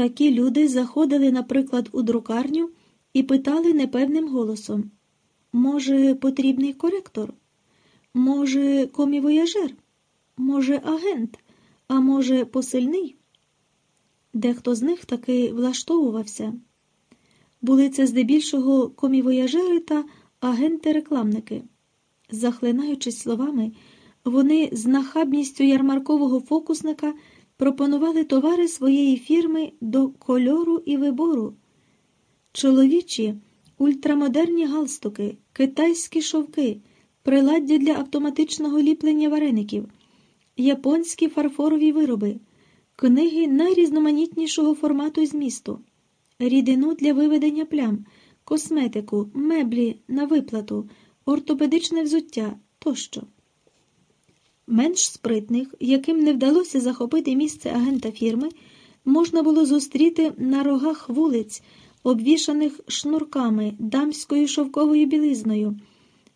Такі люди заходили, наприклад, у друкарню і питали непевним голосом: може, потрібний коректор? Може, комівояжер? Може, агент, а може, посильний? Дехто з них таки влаштовувався. Були це здебільшого комівояжери та агенти-рекламники. Захлинаючись словами, вони з нахабністю ярмаркового фокусника пропонували товари своєї фірми до кольору і вибору. Чоловічі, ультрамодерні галстуки, китайські шовки, приладдя для автоматичного ліплення вареників, японські фарфорові вироби, книги найрізноманітнішого формату змісту, рідину для виведення плям, косметику, меблі на виплату, ортопедичне взуття тощо. Менш спритних, яким не вдалося захопити місце агента фірми, можна було зустріти на рогах вулиць, обвішаних шнурками, дамською шовковою білизною,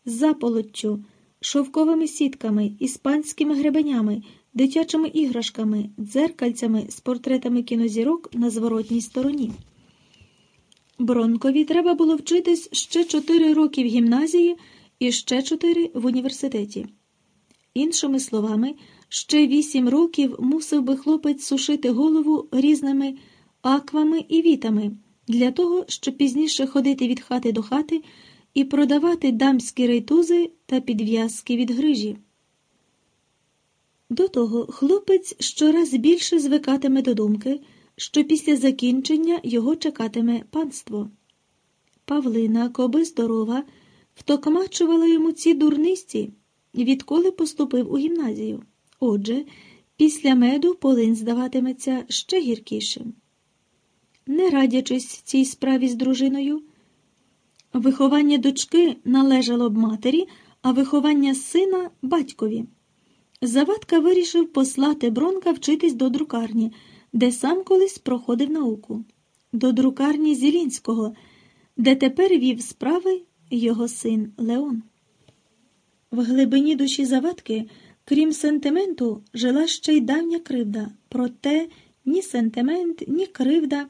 заполоттю, шовковими сітками, іспанськими гребенями, дитячими іграшками, дзеркальцями з портретами кінозірок на зворотній стороні. Бронкові треба було вчитись ще чотири роки в гімназії і ще чотири в університеті. Іншими словами, ще вісім років мусив би хлопець сушити голову різними аквами і вітами для того, щоб пізніше ходити від хати до хати і продавати дамські рейтузи та підв'язки від грижі. До того хлопець щораз більше звикатиме до думки, що після закінчення його чекатиме панство. Павлина, коби здорова, втокмачувала йому ці дурниці відколи поступив у гімназію. Отже, після меду полин здаватиметься ще гіркішим. Не радячись цій справі з дружиною, виховання дочки належало б матері, а виховання сина батькові. Завадка вирішив послати Бронка вчитись до друкарні, де сам колись проходив науку, до друкарні Зілінського, де тепер вів справи його син Леон. В глибині душі завадки, крім сентименту, жила ще й давня кривда, проте ні сентимент, ні кривда,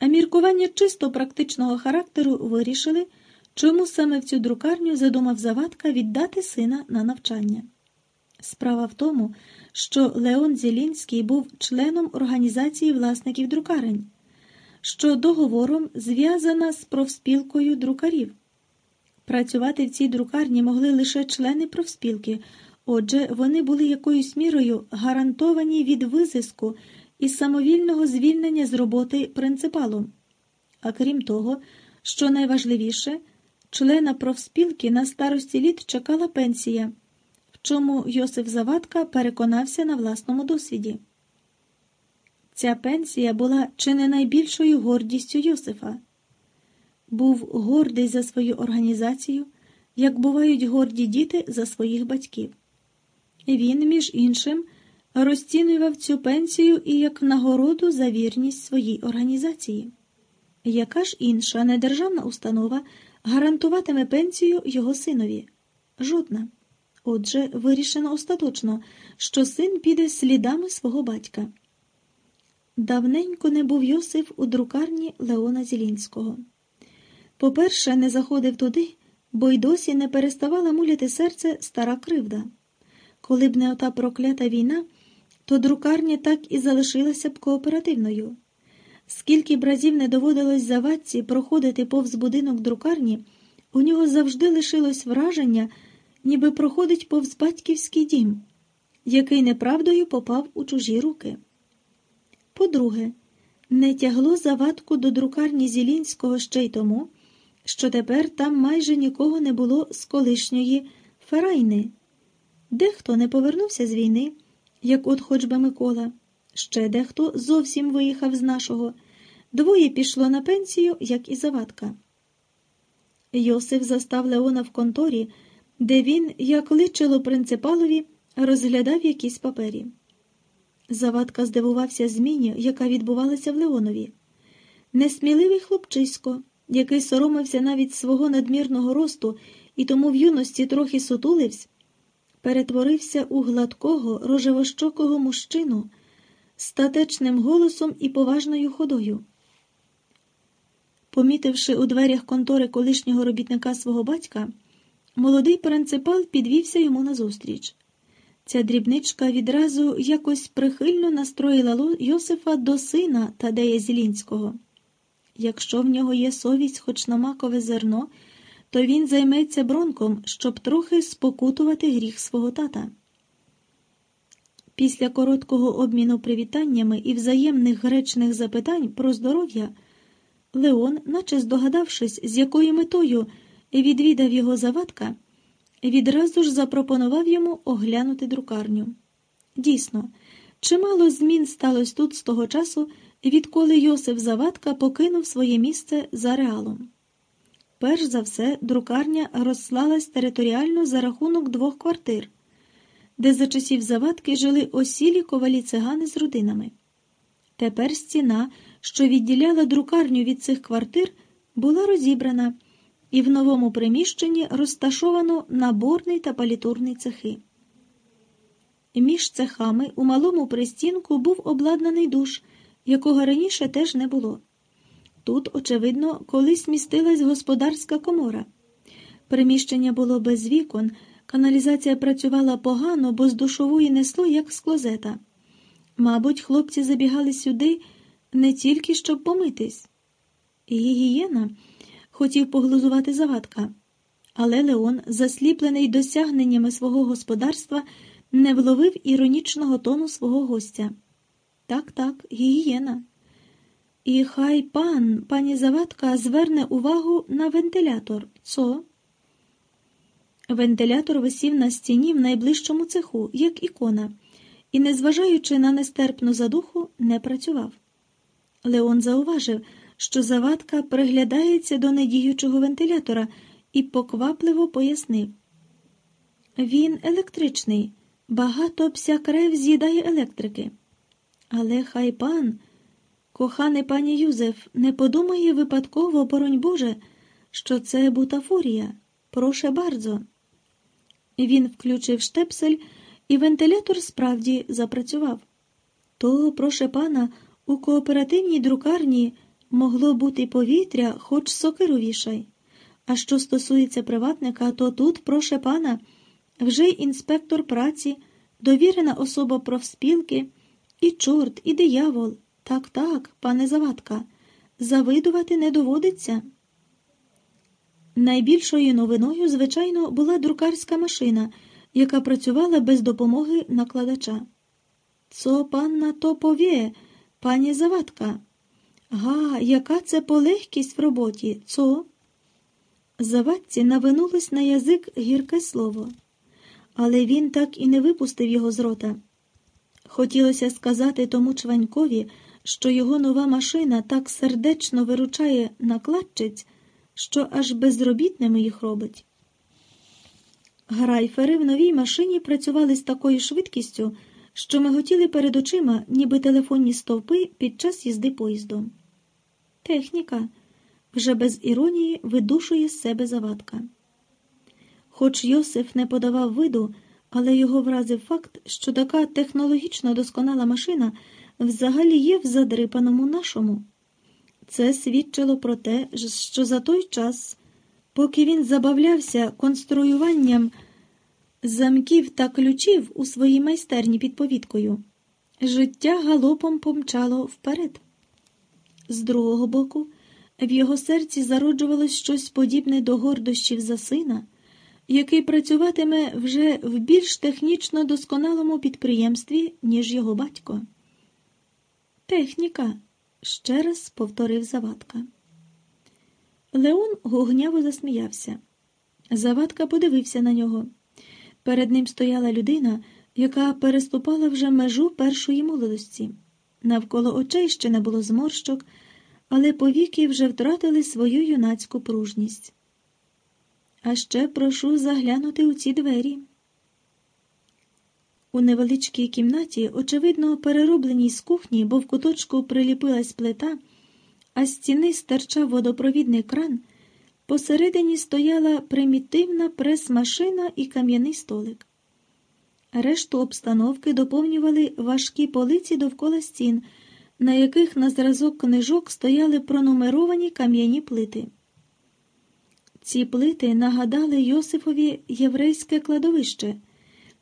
а міркування чисто практичного характеру вирішили, чому саме в цю друкарню задумав завадка віддати сина на навчання. Справа в тому, що Леон Зілінський був членом організації власників друкарень, що договором зв'язана з профспілкою друкарів. Працювати в цій друкарні могли лише члени профспілки, отже, вони були якоюсь мірою гарантовані від визиску і самовільного звільнення з роботи принципалом. А крім того, що найважливіше, члена профспілки на старості літ чекала пенсія, в чому Йосиф Завадка переконався на власному досвіді. Ця пенсія була чи не найбільшою гордістю Йосифа був гордий за свою організацію, як бувають горді діти за своїх батьків. Він, між іншим, розцінював цю пенсію і як нагороду за вірність своїй організації. Яка ж інша недержавна установа гарантуватиме пенсію його синові? Жодна. Отже, вирішено остаточно, що син піде слідами свого батька. Давненько не був Йосиф у друкарні Леона Зілінського. По-перше, не заходив туди, бо й досі не переставала муляти серце стара кривда. Коли б не ота проклята війна, то друкарня так і залишилася б кооперативною. Скільки б разів не доводилось завадці проходити повз будинок друкарні, у нього завжди лишилось враження, ніби проходить повз батьківський дім, який неправдою попав у чужі руки. По-друге, не тягло завадку до друкарні Зілінського ще й тому що тепер там майже нікого не було з колишньої ферайни. Дехто не повернувся з війни, як от хоч би Микола, ще дехто зовсім виїхав з нашого, двоє пішло на пенсію, як і завадка. Йосиф застав Леона в конторі, де він, як личило принципалові, розглядав якісь папері. Завадка здивувався зміні, яка відбувалася в Леонові. Несміливий хлопчисько який соромився навіть свого надмірного росту і тому в юності трохи сутулився, перетворився у гладкого, рожевощокого мужчину, статечним голосом і поважною ходою. Помітивши у дверях контори колишнього робітника свого батька, молодий принципал підвівся йому назустріч. Ця дрібничка відразу якось прихильно настроїла Йосифа до сина Тадея Зілінського. Якщо в нього є совість, хоч на макове зерно, то він займеться бронком, щоб трохи спокутувати гріх свого тата. Після короткого обміну привітаннями і взаємних гречних запитань про здоров'я, Леон, наче здогадавшись, з якою метою відвідав його завадка, відразу ж запропонував йому оглянути друкарню. Дійсно, чимало змін сталося тут з того часу, відколи Йосиф Завадка покинув своє місце за реалом. Перш за все, друкарня розслалась територіально за рахунок двох квартир, де за часів Завадки жили осілі ковалі цигани з родинами. Тепер стіна, що відділяла друкарню від цих квартир, була розібрана і в новому приміщенні розташовано наборний та палітурний цехи. Між цехами у малому пристінку був обладнаний душ, якого раніше теж не було. Тут, очевидно, колись містилась господарська комора. Приміщення було без вікон, каналізація працювала погано, бо з душової несло, як з клозета. Мабуть, хлопці забігали сюди не тільки щоб помитись. Гігієна хотів поглузувати завадка. Але Леон, засліплений досягненнями свого господарства, не вловив іронічного тону свого гостя. Так, так, гігієна. І хай пан, пані Завадка, зверне увагу на вентилятор. Цо? Вентилятор висів на стіні в найближчому цеху, як ікона, і, незважаючи на нестерпну задуху, не працював. Леон зауважив, що завадка приглядається до недіючого вентилятора і поквапливо пояснив. Він електричний, багато пся крев з'їдає електрики. Але хай пан, коханий пані Юзеф, не подумає випадково, боронь Боже, що це бутафорія. Проше bardzo. Він включив штепсель, і вентилятор справді запрацював. То, проше пана, у кооперативній друкарні могло бути повітря, хоч сокиру вішай. А що стосується приватника, то тут, проше пана, вже інспектор праці, довірена особа профспілки, і чорт, і диявол. Так, так, пане Завадка, завидувати не доводиться. Найбільшою новиною, звичайно, була друкарська машина, яка працювала без допомоги накладача. Цо панна то повє, пані Завадка. Га, яка це полегкість в роботі, цо? Завадці навинулось на язик гірке слово, але він так і не випустив його з рота. Хотілося сказати тому чванькові, що його нова машина так сердечно виручає накладчиць, що аж безробітними їх робить. Грайфери в новій машині працювали з такою швидкістю, що миготіли перед очима, ніби телефонні стовпи під час їзди поїздом. Техніка вже без іронії видушує з себе завадка. Хоч Йосиф не подавав виду, але його вразив факт, що така технологічно досконала машина взагалі є в задрипаному нашому. Це свідчило про те, що за той час, поки він забавлявся конструюванням замків та ключів у своїй майстерні під повідкою, життя галопом помчало вперед. З другого боку, в його серці зароджувалось щось подібне до гордощів за сина, який працюватиме вже в більш технічно досконалому підприємстві, ніж його батько. Техніка, ще раз повторив Завадка. Леон гугняво засміявся. Завадка подивився на нього. Перед ним стояла людина, яка переступала вже межу першої молодості. Навколо очей ще не було зморщок, але повіки вже втратили свою юнацьку пружність. А ще прошу заглянути у ці двері. У невеличкій кімнаті, очевидно, переробленій з кухні, бо в куточку приліпилась плита, а з стіни стирчав водопровідний кран, посередині стояла примітивна прес-машина і кам'яний столик. Решту обстановки доповнювали важкі полиці довкола стін, на яких на зразок книжок стояли пронумеровані кам'яні плити. Ці плити нагадали Йосифові єврейське кладовище,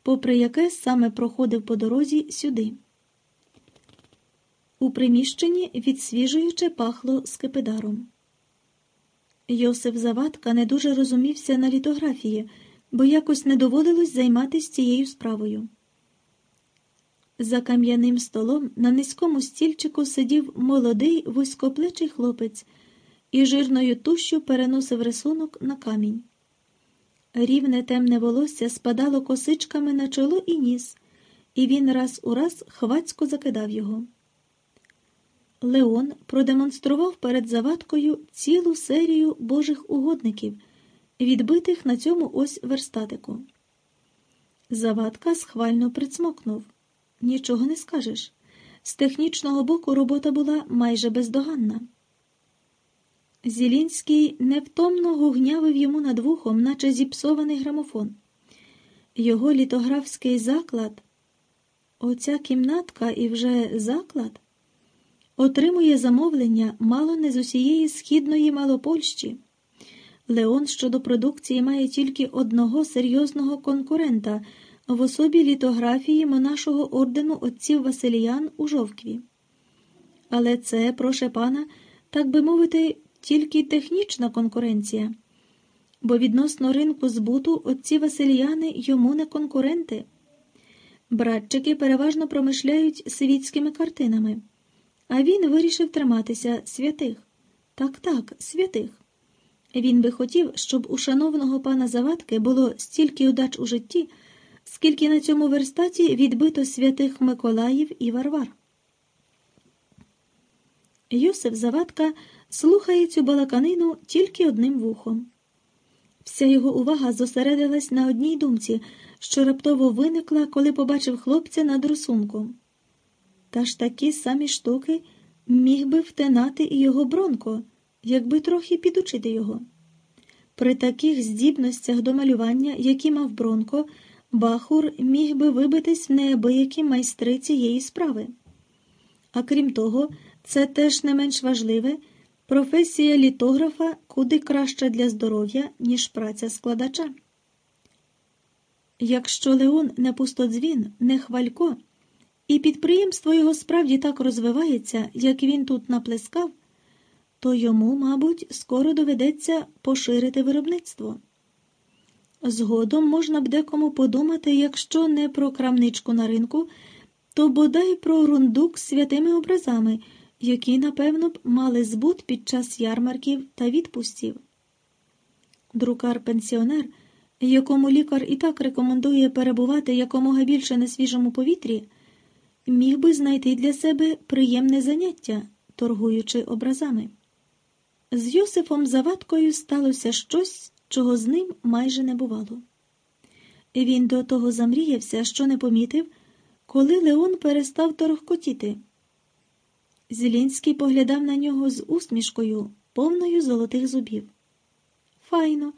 попри яке саме проходив по дорозі сюди. У приміщенні відсвіжуюче пахло скипидаром. Йосиф Завадка не дуже розумівся на літографії, бо якось не доводилось займатися цією справою. За кам'яним столом на низькому стільчику сидів молодий вузькоплечий хлопець і жирною тущу переносив рисунок на камінь. Рівне темне волосся спадало косичками на чоло і ніс, і він раз у раз хвацько закидав його. Леон продемонстрував перед завадкою цілу серію божих угодників, відбитих на цьому ось верстатику. Завадка схвально прицмокнув. Нічого не скажеш. З технічного боку робота була майже бездоганна. Зілінський невтомно гугнявив йому над вухом, наче зіпсований грамофон. Його літографський заклад, оця кімнатка і вже заклад, отримує замовлення мало не з усієї східної Малопольщі. Леон щодо продукції має тільки одного серйозного конкурента в особі літографії монашого ордену отців Василіян у Жовкві. Але це, проше пана, так би мовити, тільки технічна конкуренція, бо відносно ринку збуту отці Василіяни йому не конкуренти. Братчики переважно промишляють світськими картинами, а він вирішив триматися святих. Так, так, святих. Він би хотів, щоб у шановного пана Завадки було стільки удач у житті, скільки на цьому верстаті відбито святих Миколаїв і Варвар. Йосиф Завадка слухає цю балаканину тільки одним вухом. Вся його увага зосередилась на одній думці, що раптово виникла, коли побачив хлопця над рисунком. Та ж такі самі штуки міг би втинати і його бронко, якби трохи підучити його. При таких здібностях до малювання, які мав Бронко, Бахур міг би вибитись в неабиякі майстри цієї справи. А крім того, це теж не менш важливе професія літографа куди краща для здоров'я, ніж праця складача. Якщо Леон не пустодзвін, не хвалько, і підприємство його справді так розвивається, як він тут наплескав, то йому, мабуть, скоро доведеться поширити виробництво. Згодом можна б декому подумати, якщо не про крамничку на ринку, то бодай про рундук з святими образами, які, напевно, б мали збут під час ярмарків та відпустів. Друкар-пенсіонер, якому лікар і так рекомендує перебувати якомога більше на свіжому повітрі, міг би знайти для себе приємне заняття, торгуючи образами. З Йосифом Завадкою сталося щось, чого з ним майже не бувало. Він до того замріявся, що не помітив, коли Леон перестав торохкотіти. Зілінський поглядав на нього з усмішкою, повною золотих зубів. Файно,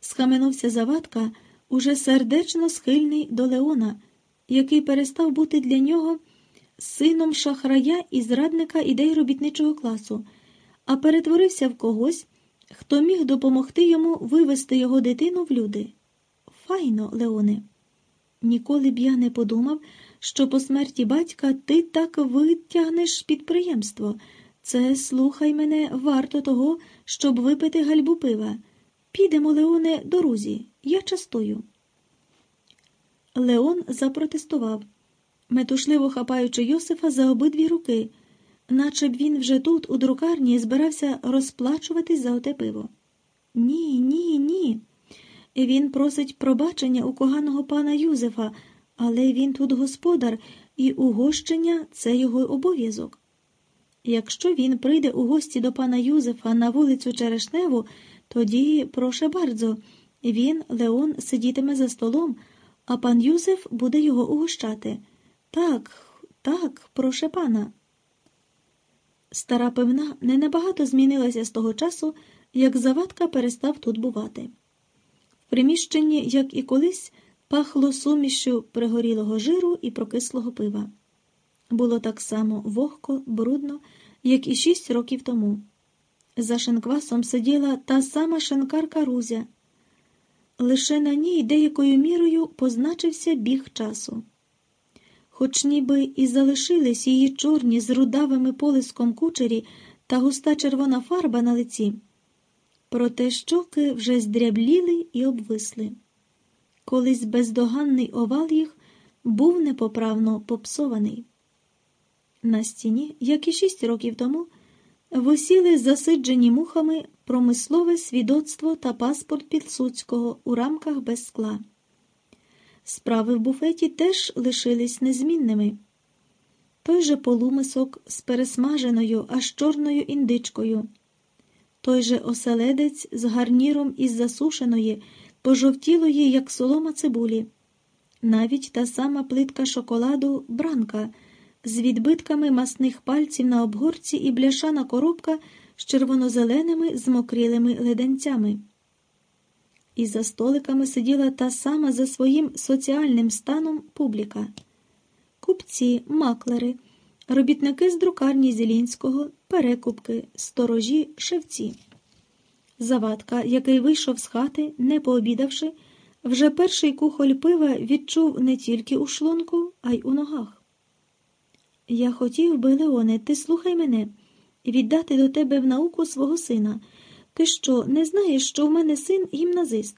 схаменувся Завадка, уже сердечно схильний до Леона, який перестав бути для нього сином шахрая і зрадника ідей робітничого класу, а перетворився в когось, хто міг допомогти йому вивести його дитину в люди. Файно, Леоне. Ніколи б я не подумав, що по смерті батька ти так витягнеш підприємство. Це, слухай мене, варто того, щоб випити гальбу пива. Підемо, Леоне, до Рузі. Я частую. Леон запротестував, метушливо хапаючи Йосифа за обидві руки, наче б він вже тут, у друкарні, збирався розплачуватись за оте пиво. Ні, ні, ні. Він просить пробачення у коганого пана Юзефа, але він тут господар, і угощення це його обов'язок. Якщо він прийде у гості до пана Юзефа на вулицю Черешневу, тоді, проше бардзо, він, Леон, сидітиме за столом, а пан Юзеф буде його угощати. Так, так, проше пана. Стара пивна не набагато змінилася з того часу, як завадка перестав тут бувати. В приміщенні, як і колись, пахло сумішю пригорілого жиру і прокислого пива. Було так само вогко, брудно, як і шість років тому. За шинквасом сиділа та сама шинкарка Рузя. Лише на ній деякою мірою позначився біг часу. Хоч ніби і залишились її чорні з рудавими полиском кучері та густа червона фарба на лиці, проте щоки вже здрябліли і обвисли. Колись бездоганний овал їх був непоправно попсований. На стіні, як і шість років тому, висіли засиджені мухами промислове свідоцтво та паспорт Пілсуцького у рамках без скла. Справи в буфеті теж лишились незмінними. Той же полумисок з пересмаженою, аж чорною індичкою, той же оселедець з гарніром із засушеної, пожовтілої, як солома цибулі, навіть та сама плитка шоколаду бранка з відбитками масних пальців на обгорці і бляшана коробка з червонозеленими змокрілими леденцями. І за столиками сиділа та сама за своїм соціальним станом публіка. Купці, маклери, робітники з друкарні Зілінського, перекупки, сторожі, шевці. Завадка, який вийшов з хати, не пообідавши, вже перший кухоль пива відчув не тільки у шлунку, а й у ногах. Я хотів би, Леоне, ти слухай мене, віддати до тебе в науку свого сина. Ти що, не знаєш, що в мене син гімназист?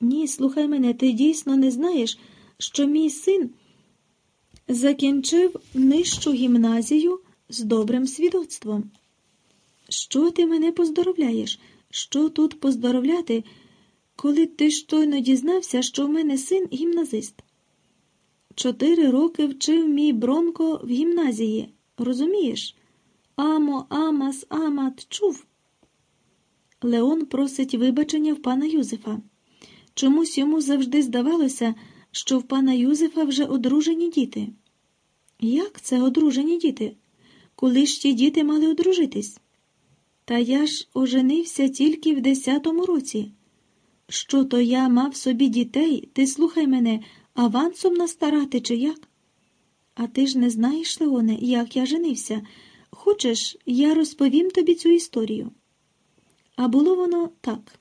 Ні, слухай мене, ти дійсно не знаєш, що мій син закінчив нижчу гімназію з добрим свідоцтвом. Що ти мене поздоровляєш? Що тут поздоровляти, коли ти щойно дізнався, що в мене син гімназист? Чотири роки вчив мій Бронко в гімназії, розумієш? Амо, Амас, Амат, чув. Леон просить вибачення в пана Юзефа. Чомусь йому завжди здавалося, що в пана Юзефа вже одружені діти. Як це одружені діти? Коли ж ті діти мали одружитись? Та я ж оженився тільки в десятому році. Що то я мав собі дітей, ти слухай мене, авансом настарати, чи як? А ти ж не знаєш, Леоне, як я женився. Хочеш, я розповім тобі цю історію. А було воно так.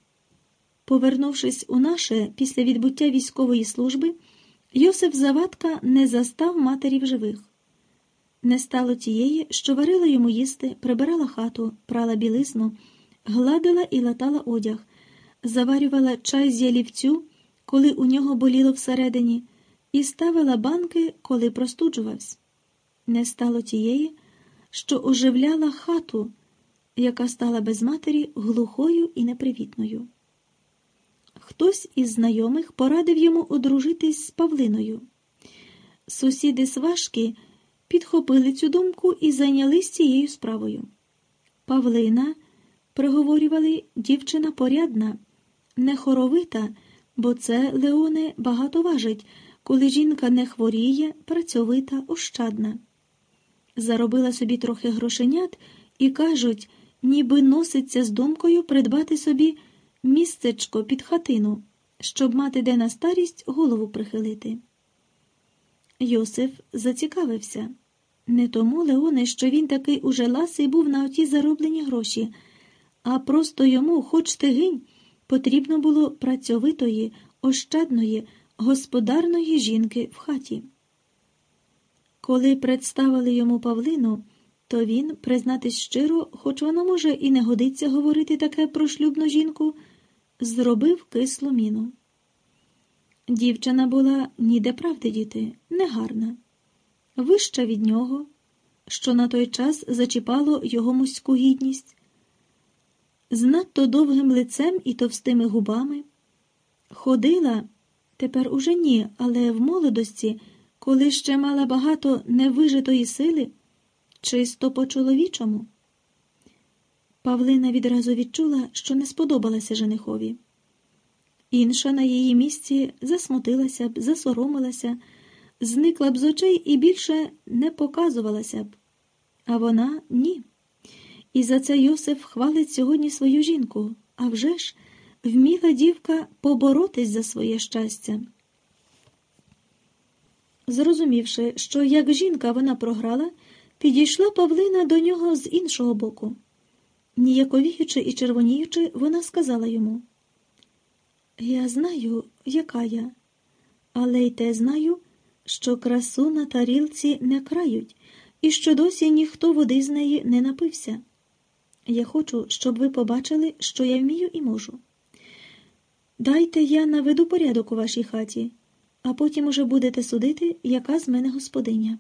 Повернувшись у наше після відбуття військової служби, Йосиф Завадка не застав матері в живих. Не стало тієї, що варила йому їсти, прибирала хату, прала білизну, гладила і латала одяг, заварювала чай з ялівцю, коли у нього боліло всередині, і ставила банки, коли простуджувався. Не стало тієї, що оживляла хату, яка стала без матері глухою і непривітною. Хтось із знайомих порадив йому одружитись з Павлиною. Сусіди сважки підхопили цю думку і зайнялись цією справою. Павлина, приговорювали, дівчина порядна, не хоровита, бо це Леоне багато важить, коли жінка не хворіє, працьовита, ощадна. Заробила собі трохи грошенят і кажуть, ніби носиться з думкою придбати собі містечко під хатину, щоб мати де на старість голову прихилити. Йосиф зацікавився. Не тому, Леоне, що він такий уже ласий був на оті зароблені гроші, а просто йому, хоч ти гинь, потрібно було працьовитої, ощадної, господарної жінки в хаті. Коли представили йому Павлину, то він, признатись щиро, хоч воно, може, і не годиться говорити таке про шлюбну жінку, зробив кислу міну. Дівчина була ніде правди діти, негарна, вища від нього, що на той час зачіпало його муську гідність, з надто довгим лицем і товстими губами, ходила, тепер уже ні, але в молодості, коли ще мала багато невижитої сили, чисто по чоловічому. Павлина відразу відчула, що не сподобалася женихові. Інша на її місці засмутилася б, засоромилася, зникла б з очей і більше не показувалася б. А вона ні. І за це Йосиф хвалить сьогодні свою жінку. А вже ж вміла дівка поборотись за своє щастя. Зрозумівши, що як жінка вона програла, підійшла Павлина до нього з іншого боку. Ніяковіючи і червоніючи, вона сказала йому: Я знаю, яка я, але й те знаю, що красу на тарілці не крають, і що досі ніхто води з неї не напився. Я хочу, щоб ви побачили, що я вмію і можу. Дайте я наведу порядок у вашій хаті, а потім уже будете судити, яка з мене господиня.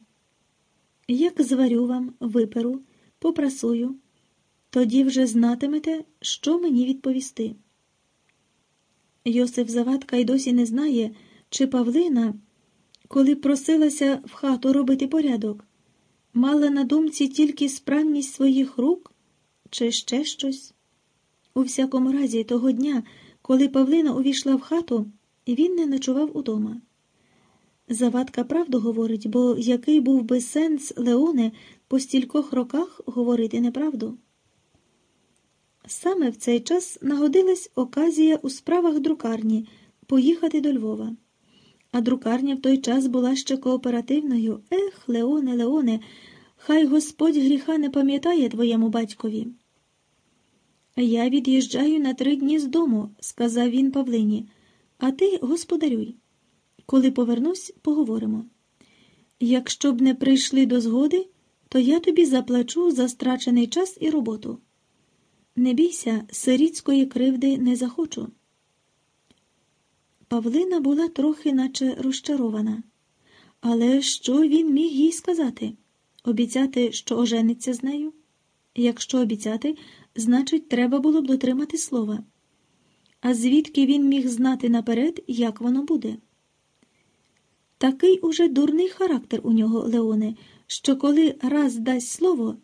Як зварю вам, виперу, попрасую, тоді вже знатимете, що мені відповісти. Йосиф Завадка й досі не знає, чи Павлина, коли просилася в хату робити порядок, мала на думці тільки справність своїх рук чи ще щось. У всякому разі, того дня, коли Павлина увійшла в хату, він не ночував удома. Завадка правду говорить, бо який був би сенс Леоне по стількох роках говорити неправду. Саме в цей час нагодилась оказія у справах друкарні поїхати до Львова. А друкарня в той час була ще кооперативною. Ех, Леоне, Леоне, хай Господь гріха не пам'ятає твоєму батькові. Я від'їжджаю на три дні з дому, сказав він Павлині, а ти господарюй. Коли повернусь, поговоримо. Якщо б не прийшли до згоди, то я тобі заплачу за страчений час і роботу. Не бійся, сирітської кривди не захочу. Павлина була трохи наче розчарована. Але що він міг їй сказати? Обіцяти, що ожениться з нею? Якщо обіцяти, значить, треба було б дотримати слова. А звідки він міг знати наперед, як воно буде? Такий уже дурний характер у нього, Леоне, що коли раз дасть слово,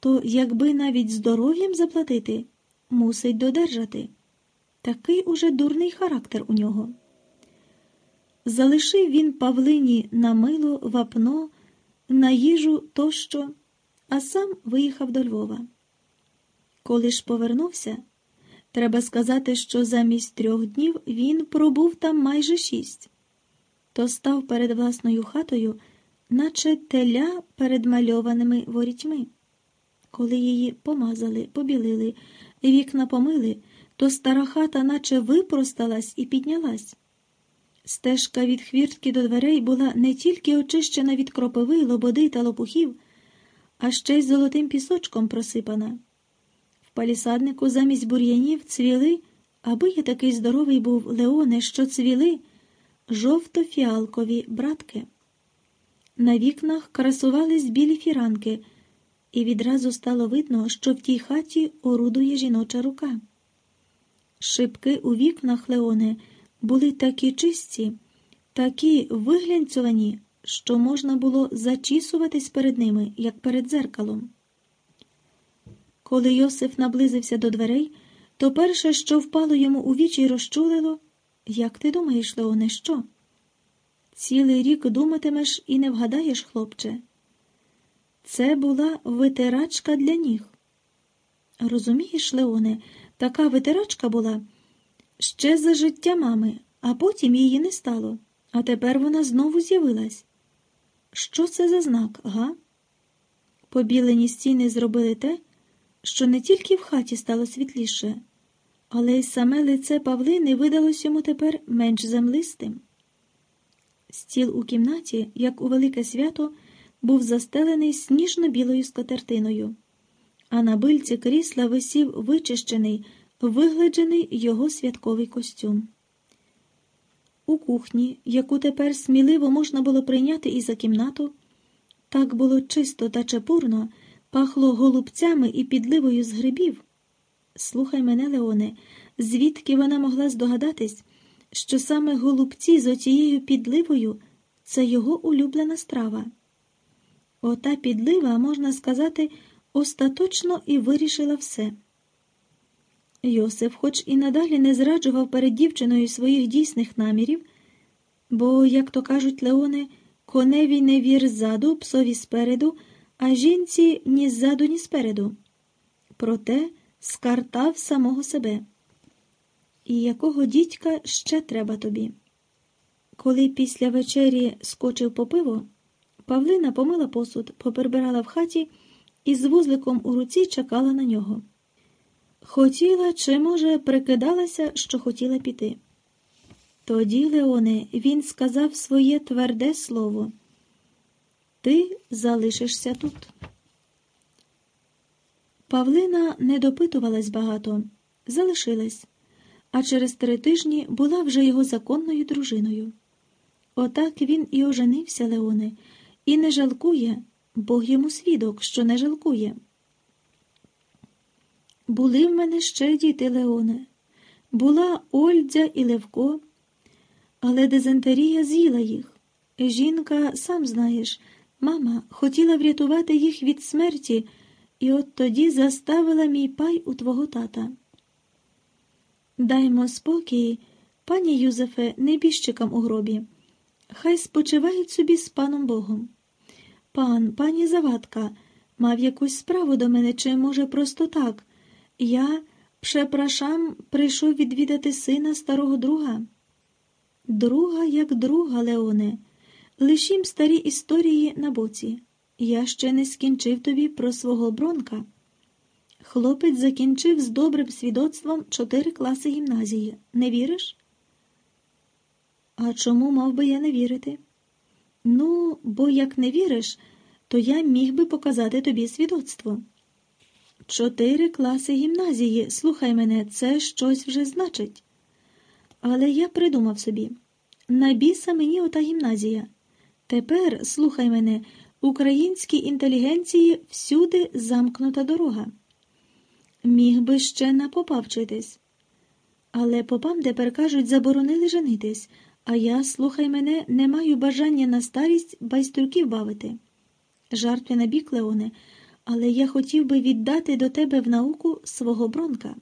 то якби навіть здоров'ям заплатити, мусить додержати. Такий уже дурний характер у нього. Залишив він Павлині на мило, вапно, на їжу тощо, а сам виїхав до Львова. Коли ж повернувся, треба сказати, що замість трьох днів він пробув там майже шість, то став перед власною хатою, наче теля перед мальованими ворітьми. Коли її помазали, побілили, вікна помили, то стара хата наче випросталась і піднялась. Стежка від хвіртки до дверей була не тільки очищена від кропиви, лободи та лопухів, а ще й золотим пісочком просипана. В палісаднику замість бур'янів цвіли, аби я такий здоровий був Леоне, що цвіли жовто-фіалкові братки. На вікнах красувались білі фіранки, і відразу стало видно, що в тій хаті орудує жіноча рука. Шибки у вікнах Леоне були такі чисті, такі виглянцювані, що можна було зачісуватись перед ними, як перед дзеркалом. Коли Йосиф наблизився до дверей, то перше, що впало йому у вічі розчулило, як ти думаєш, Леоне, що? Цілий рік думатимеш і не вгадаєш, хлопче. Це була витирачка для ніг. Розумієш, Леоне, така витирачка була ще за життя мами, а потім її не стало, а тепер вона знову з'явилась. Що це за знак, га? Побілені стіни зробили те, що не тільки в хаті стало світліше, але й саме лице Павлини видалось йому тепер менш землистим. Стіл у кімнаті, як у велике свято, був застелений сніжно-білою скатертиною, а на бильці крісла висів вичищений, вигляджений його святковий костюм. У кухні, яку тепер сміливо можна було прийняти і за кімнату, так було чисто та чепурно, пахло голубцями і підливою з грибів. Слухай мене, Леоне, звідки вона могла здогадатись, що саме голубці з отією підливою це його улюблена страва. Ота підлива, можна сказати, остаточно і вирішила все. Йосиф, хоч і надалі не зраджував перед дівчиною своїх дійсних намірів, бо, як то кажуть Леоне, коневі не вір ззаду, псові спереду, а жінці ні ззаду, ні спереду. Проте скартав самого себе. І якого дідька ще треба тобі? Коли після вечері скочив по пиво, Павлина помила посуд, попербирала в хаті і з вузликом у руці чекала на нього. Хотіла чи, може, прикидалася, що хотіла піти. Тоді, Леоне, він сказав своє тверде слово Ти залишишся тут. Павлина не допитувалась багато, залишилась, а через три тижні була вже його законною дружиною. Отак він і оженився, Леоне, і не жалкує, Бог йому свідок, що не жалкує. Були в мене ще діти, Леоне, була Ольдзя і Левко, але дизентерія з'їла їх. Жінка, сам знаєш, мама хотіла врятувати їх від смерті, і от тоді заставила мій пай у твого тата. Даймо спокій, пані Юзефе, небіжчикам у гробі. Хай спочивають собі з паном Богом. Пан, пані Завадка, мав якусь справу до мене, чи, може, просто так. Я, пшепрашам, прийшов відвідати сина старого друга. Друга, як друга, Леоне, лишім старі історії на боці. Я ще не скінчив тобі про свого бронка. Хлопець закінчив з добрим свідоцтвом чотири класи гімназії. Не віриш? А чому мав би я не вірити? Ну, бо як не віриш, то я міг би показати тобі свідоцтво. Чотири класи гімназії, слухай мене, це щось вже значить. Але я придумав собі на біса мені ота гімназія. Тепер, слухай мене, українській інтелігенції всюди замкнута дорога. Міг би ще на попа вчитись. Але попам тепер кажуть, заборонили женитись, а я, слухай мене, не маю бажання на старість байстрюків бавити. Жартви на бік, Леоне, але я хотів би віддати до тебе в науку свого бронка.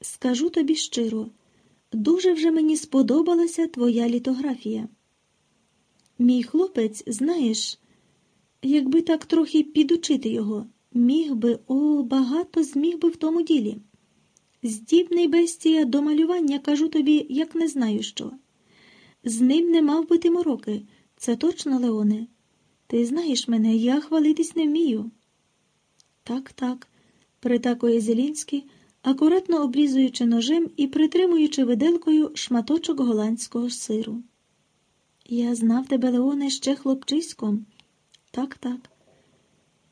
Скажу тобі щиро, дуже вже мені сподобалася твоя літографія. Мій хлопець, знаєш, якби так трохи підучити його, міг би, о, багато зміг би в тому ділі. Здібний бестія до малювання, кажу тобі, як не знаю що. З ним не мав би ти мороки. Це точно, Леоне. Ти знаєш мене, я хвалитись не вмію. Так, так, притакує Зелінський, акуратно обрізуючи ножем і притримуючи виделкою шматочок голландського сиру. Я знав тебе, Леоне, ще хлопчиськом. Так, так.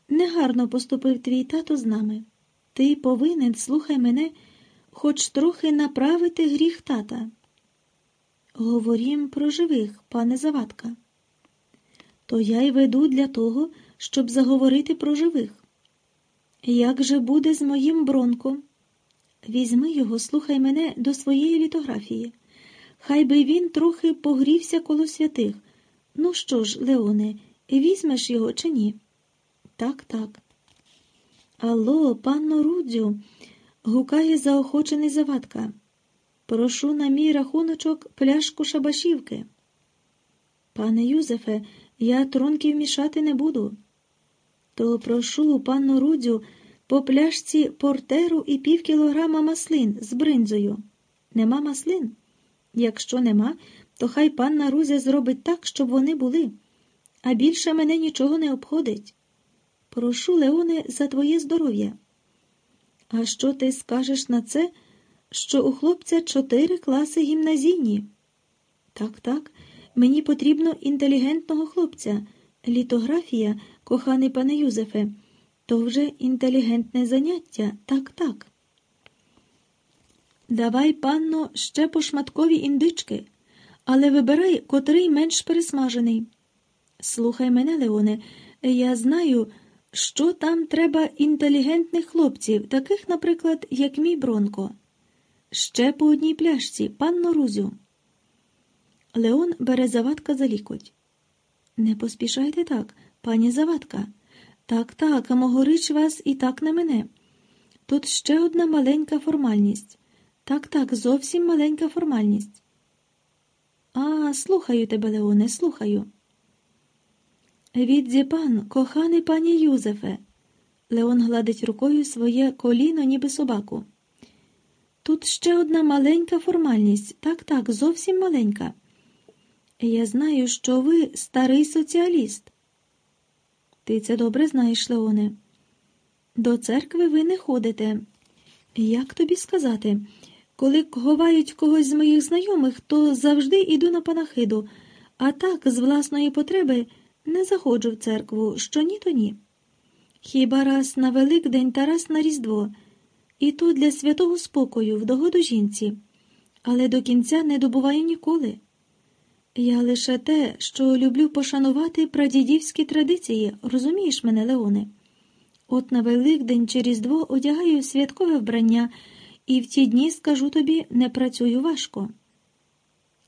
Негарно поступив твій тато з нами. Ти повинен, слухай мене, хоч трохи направити гріх тата. Говорім про живих, пане Завадка. То я й веду для того, щоб заговорити про живих. Як же буде з моїм бронком? Візьми його, слухай мене до своєї літографії. Хай би він трохи погрівся коло святих. Ну що ж, Леоне, візьмеш його чи ні? Так, так. Алло, панно Рудзю, гукає заохочений завадка. Прошу на мій рахуночок пляшку шабашівки. Пане Юзефе, я тронків мішати не буду. То прошу панну Рудзю по пляшці портеру і пів кілограма маслин з бринзою. Нема маслин? Якщо нема, то хай панна Рузя зробить так, щоб вони були, а більше мене нічого не обходить. Прошу, Леоне, за твоє здоров'я. А що ти скажеш на це, що у хлопця чотири класи гімназійні? Так, так, мені потрібно інтелігентного хлопця. Літографія, коханий пане Юзефе, то вже інтелігентне заняття, так, так. Давай, панно, ще по шматкові індички, але вибирай, котрий менш пересмажений. Слухай мене, Леоне, я знаю, що там треба інтелігентних хлопців, таких, наприклад, як мій Бронко. Ще по одній пляшці, панно Рузю. Леон бере завадка за лікоть. Не поспішайте так, пані Завадка. Так, так, а могорич вас і так не мене. Тут ще одна маленька формальність. Так, так, зовсім маленька формальність. А, слухаю тебе, Леоне, слухаю. Відзі пан, коханий пані Юзефе. Леон гладить рукою своє коліно, ніби собаку. Тут ще одна маленька формальність. Так, так, зовсім маленька. Я знаю, що ви старий соціаліст. Ти це добре знаєш, Леоне. До церкви ви не ходите. Як тобі сказати? Коли ховають когось з моїх знайомих, то завжди йду на панахиду, а так, з власної потреби, не заходжу в церкву, що ні, то ні. Хіба раз на Великдень та раз на Різдво, і то для святого спокою, в догоду жінці, але до кінця не добуваю ніколи. Я лише те, що люблю пошанувати прадідівські традиції, розумієш мене, Леоне? От на Великдень чи Різдво одягаю святкове вбрання, і в ті дні, скажу тобі, не працюю важко.